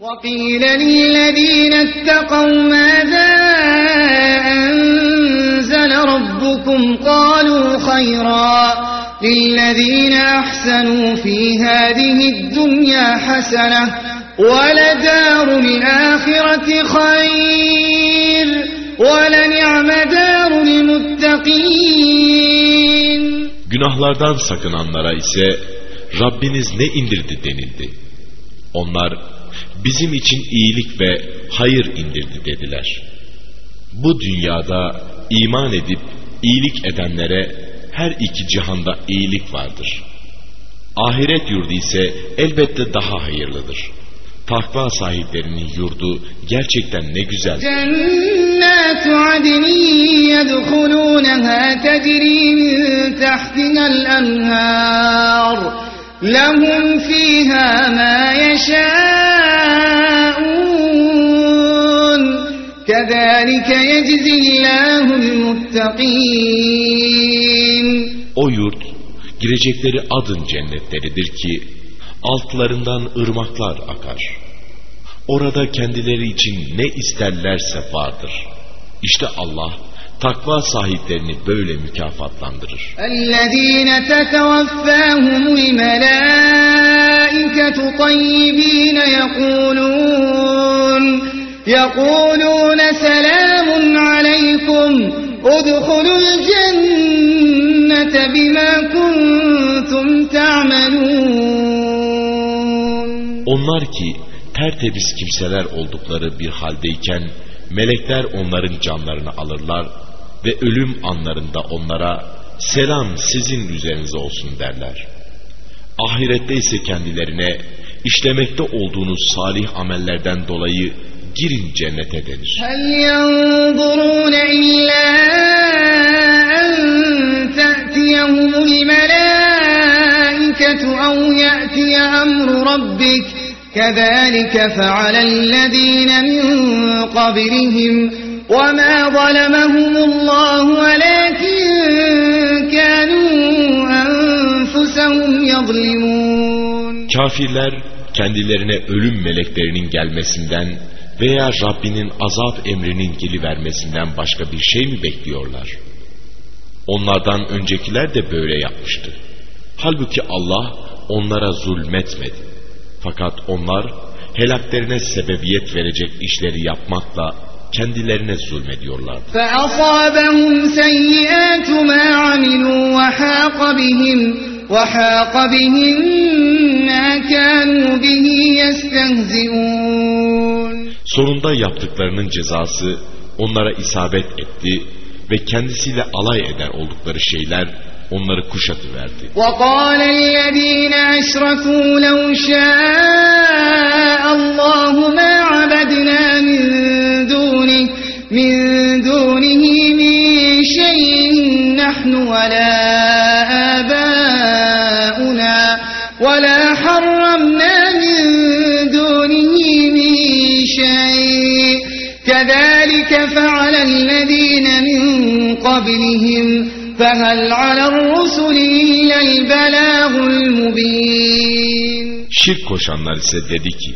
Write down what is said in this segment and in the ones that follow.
وقيل للذين اتقوا ماذا أنزل ربكم قالوا خيرا للذين أحسنوا في هذه الدنيا حسنة ولدار الآخرة خير ولنعم دار المتقين Günahlardan sakınanlara ise Rabbiniz ne indirdi denildi. Onlar bizim için iyilik ve hayır indirdi dediler. Bu dünyada iman edip iyilik edenlere her iki cihanda iyilik vardır. Ahiret yurdu ise elbette daha hayırlıdır. Takva sahiplerinin yurdu gerçekten ne güzel. Cennet adnin yedhulûneha tecrî tahtinel enhâr. لهم فيها ما يشاءون كذلك يجزي الله المتقين O yurt girecekleri adın cennetleridir ki altlarından ırmaklar akar. Orada kendileri için ne isterlerse vardır. İşte Allah takva sahiplerini böyle mükafatlandırır. الذين تتوفاهم الملائكة طيبين يقولون يقولون سلام عليكم ادخلوا الجنة بما كنتم تعملون Onlar ki tertemiz kimseler oldukları bir haldeyken melekler onların canlarını alırlar ve ölüm anlarında onlara selam sizin üzerinize olsun derler. Ahirette ise kendilerine işlemekte olduğunuz salih amellerden dolayı girin cennete denir. هل ينظرون إلا أن تأتيهم الملائكة أو يأتي أمر ربك كذلك فعل الذين من قبلهم وما ظلمهم الله ولكن كانوا أنفسهم يظلمون Kafirler kendilerine ölüm meleklerinin gelmesinden veya Rabbinin azap emrinin gelivermesinden başka bir şey mi bekliyorlar? Onlardan öncekiler de böyle yapmıştı. Halbuki Allah onlara zulmetmedi. Fakat onlar helaklerine sebebiyet verecek işleri yapmakla kendilerine zulmediyorlardı. فأصابهم سيئات ما عملوا وحاق بهم وحاق بهم ما كانوا به يستهزئون Sonunda yaptıklarının cezası onlara isabet etti ve kendisiyle alay eder oldukları şeyler onları kuşatıverdi. وقال الذين أشركوا لو شاء الله ما عبدنا من دونه من دونه من شيء نحن ولا آباؤنا ولا حرمنا من دونه من شيء كذلك فعل الذين من قبلهم Şirk koşanlar ise dedi ki,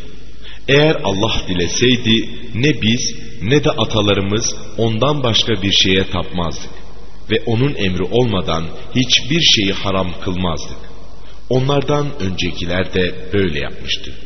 eğer Allah dileseydi ne biz ne de atalarımız ondan başka bir şeye tapmazdık ve onun emri olmadan hiçbir şeyi haram kılmazdık. Onlardan öncekiler de böyle yapmıştı.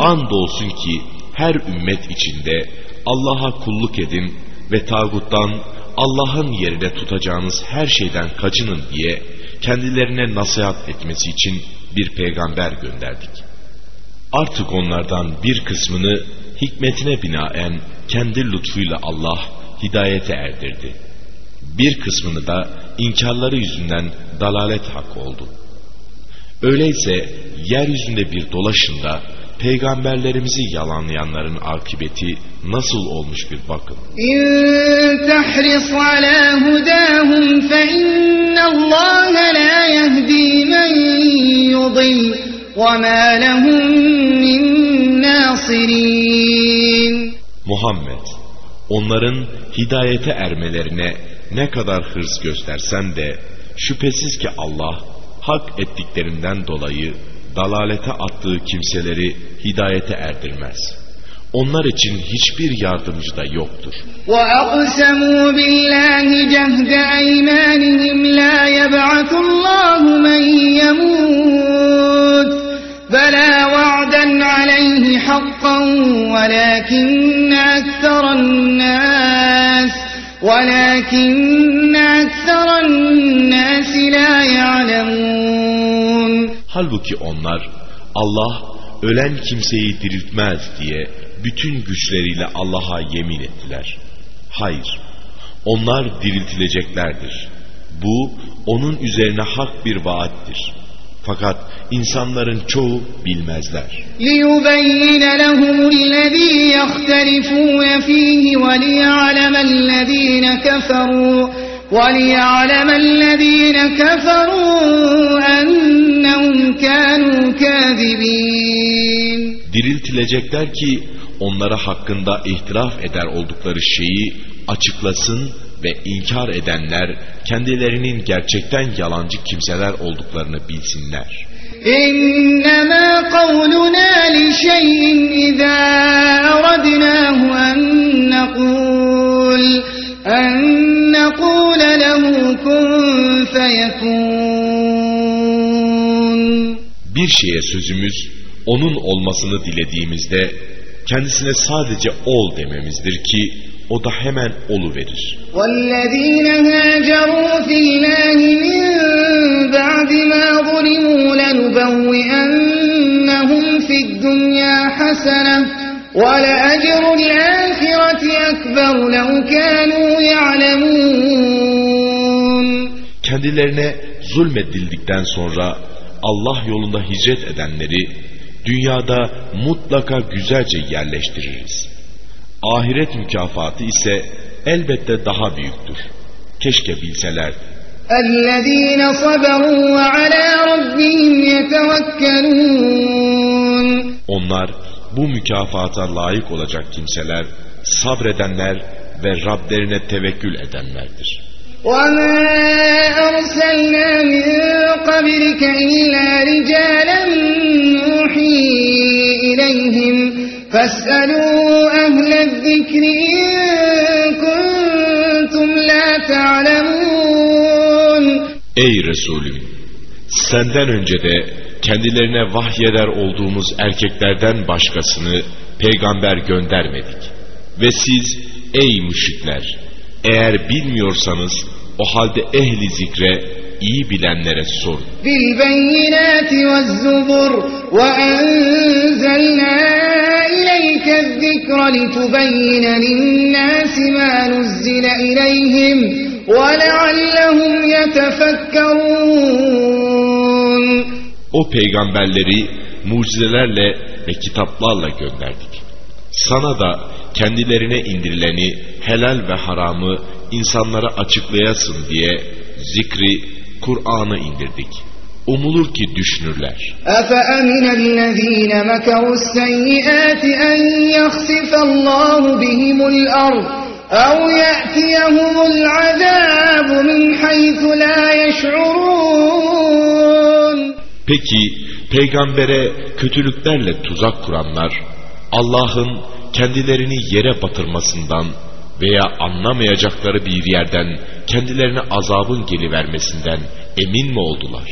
Andolsun ki her ümmet içinde Allah'a kulluk edin ve tağuttan Allah'ın yerine tutacağınız her şeyden kaçının diye kendilerine nasihat etmesi için bir peygamber gönderdik. Artık onlardan bir kısmını hikmetine binaen kendi lütfuyla Allah hidayete erdirdi.'' Bir kısmını da inkarları yüzünden dalalet hak oldu. Öyleyse yeryüzünde bir dolaşın da peygamberlerimizi yalanlayanların akıbeti nasıl olmuş bir bakın. Muhammed, onların hidayete ermelerine ne kadar hırs göstersen de şüphesiz ki Allah hak ettiklerinden dolayı dalalete attığı kimseleri hidayete erdirmez. Onlar için hiçbir yardımcı da yoktur. وَأَقْسَمُوا بِاللّٰهِ جَهْدَ اَيْمَانِهِمْ لَا يَبْعَثُ اللّٰهُ مَنْ يَمُوتُ بَلَا وَعْدًا عَلَيْهِ حَقًّا وَلَكِنَّ أَكْثَرَ النَّاسِ وَلَكِنَّ أَكْثَرَ النَّاسِ لَا يَعْلَمُونَ Halbuki onlar Allah ölen kimseyi diriltmez diye bütün güçleriyle Allah'a yemin ettiler. Hayır, onlar diriltileceklerdir. Bu onun üzerine hak bir vaattir. Fakat insanların çoğu bilmezler. لِيُبَيِّنَ لَهُمُ الَّذ۪ي يَخْتَلِفُونَ ف۪يهِ وَلِيَعْلَمَ الَّذ۪ينَ كَفَرُوا وَلِيَعْلَمَ الَّذ۪ينَ كَفَرُوا أَنَّهُمْ كَانُوا كَاذِب۪ينَ Diriltilecekler ki onlara hakkında ihtilaf eder oldukları şeyi açıklasın ve inkar edenler kendilerinin gerçekten yalancı kimseler olduklarını bilsinler. İnnemâ kavlunâ li şeyin izâ aradnâhu en nekûl en nekûle lehu kun feyekûn. Bir şeye sözümüz onun olmasını dilediğimizde kendisine sadece ol dememizdir ki o da hemen olu verir. وَالَّذ۪ينَ هَاجَرُوا فِي اللّٰهِ مِنْ بَعْدِ مَا ظُلِمُوا لَنُبَوِّئَنَّهُمْ فِي الدُّنْيَا حَسَنَةً وَلَأَجْرُ الْآخِرَةِ أَكْبَرُ لَوْ كَانُوا يَعْلَمُونَ Kendilerine zulmedildikten sonra Allah yolunda hicret edenleri dünyada mutlaka güzelce yerleştiririz. Ahiret mükafatı ise elbette daha büyüktür. Keşke bilselerdi. اَلَّذ۪ينَ صَبَرُوا وَعَلَى رَبِّهِمْ يَتَوَكَّلُونَ Onlar bu mükafata layık olacak kimseler, sabredenler ve Rablerine tevekkül edenlerdir. وَمَا أَرْسَلْنَا مِنْ قَبْلِكَ إِلَّا رِجَالًا نُوحِي إِلَيْهِمْ فَاسْأَلُوا أَهْلَ الذِّكْرِ إِن كُنتُمْ لَا تَعْلَمُونَ Ey Resulüm! Senden önce de kendilerine vahyeder olduğumuz erkeklerden başkasını peygamber göndermedik. Ve siz ey müşrikler! Eğer bilmiyorsanız o halde ehli zikre iyi bilenlere sorun. بِالْبَيِّنَاتِ وَالزُّبُرِ وَأَنزَلْنَا إِلَيْكَ الذِّكْرَ لِتُبَيِّنَ لِلنَّاسِ مَا نُزِّلَ إِلَيْهِمْ وَلَعَلَّهُمْ يَتَفَكَّرُونَ O peygamberleri mucizelerle ve kitaplarla gönderdik. Sana da kendilerine indirileni helal ve haramı insanlara açıklayasın diye zikri, Kur'an'ı indirdik. Umulur ki düşünürler. Efe eminellezine mekerus seyyiati en yaksifallahu bihimul ard ev ye'tiyehumul azabu min haythu la yeş'urun. Peki peygambere kötülüklerle tuzak kuranlar Allah'ın kendilerini yere batırmasından veya anlamayacakları bir yerden kendilerine azabın gelivermesinden emin mi oldular?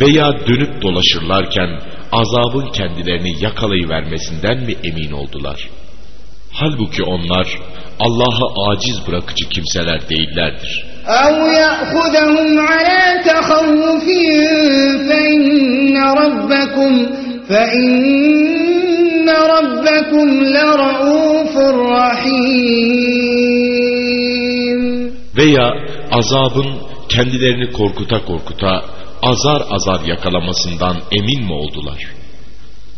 veya dönüp dolaşırlarken azabın kendilerini yakalayıvermesinden mi emin oldular? Halbuki onlar Allah'ı aciz bırakıcı kimseler değillerdir. أَوْ يَأْخُذَهُمْ عَلَى تَخَوُّفٍ فَإِنَّ رَبَّكُمْ فَإِنَّ رَبَّكُمْ لَرَءُوفٌ رَحِيمٌ Veya azabın kendilerini korkuta korkuta azar azar yakalamasından emin mi oldular?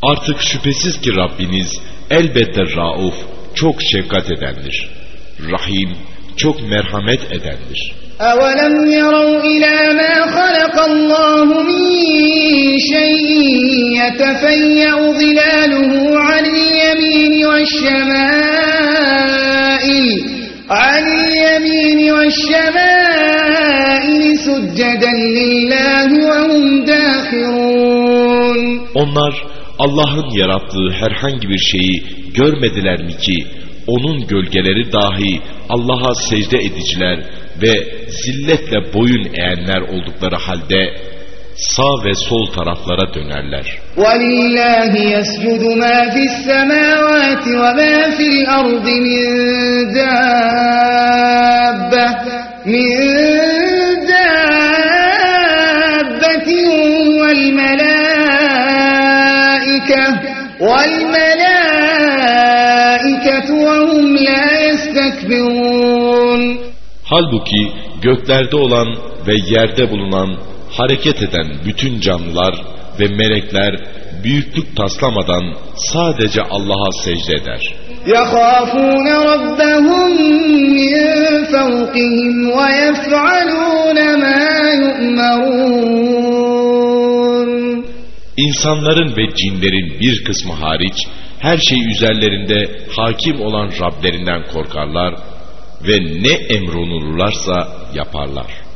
Artık şüphesiz ki Rabbiniz elbette rauf, çok şefkat edendir. Rahim, çok merhamet edendir. أَوَلَمْ يَرَوْا إِلَى مَا خَلَقَ اللَّهُ مِنْ شَيْءٍ يَتَفَيَّأُ ظِلَالُهُ عَنِ الْيَمِينِ وَالشَّمَائِلِ عَنِ الْيَمِينِ وَالشَّمَائِلِ سُجَّدًا لِلَّهِ وَهُمْ دَاخِرُونَ Onlar Allah'ın yarattığı herhangi bir şeyi görmediler mi ki onun gölgeleri dahi Allah'a secde ediciler ve zilletle boyun eğenler oldukları halde sağ ve sol taraflara dönerler. وَلِلَّهِ يَسْجُدُ مَا فِي السَّمَاوَاتِ وَمَا فِي الْأَرْضِ مِنْ دَابَّةٍ مِنْ دَابَّةٍ وَالْمَلَائِكَةُ وَالْمَلَائِكَةُ وَهُمْ لَا يَسْتَكْبِرُونَ Halbuki göklerde olan ve yerde bulunan hareket eden bütün canlılar ve melekler büyüklük taslamadan sadece Allah'a secde eder. يَخَافُونَ رَبَّهُمْ مِنْ فَوْقِهِمْ وَيَفْعَلُونَ مَا يُؤْمَرُونَ İnsanların ve cinlerin bir kısmı hariç her şey üzerlerinde hakim olan Rablerinden korkarlar ve ne emrolunurlarsa yaparlar.